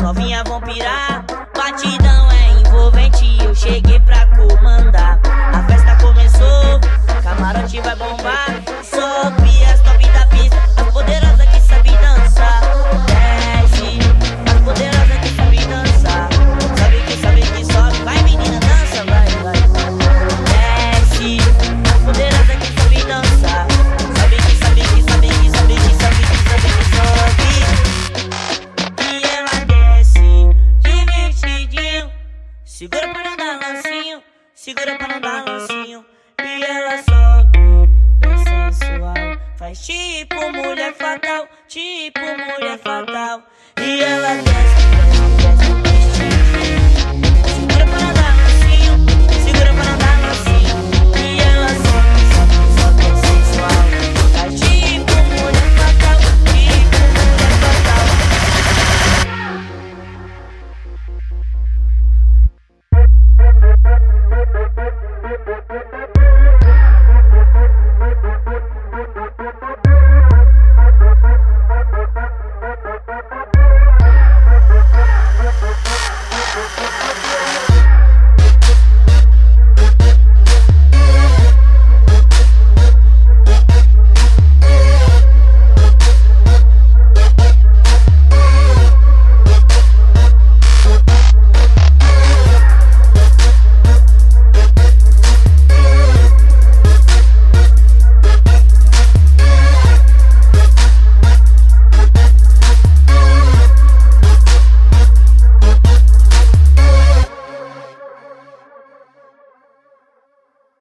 as novinhas vão pirar. Batidão é pra não dar lancinho, segura pra não dar. E ela sobe, bem sensual. Faz tipo mulher fatal, tipo mulher fatal. E ela desce,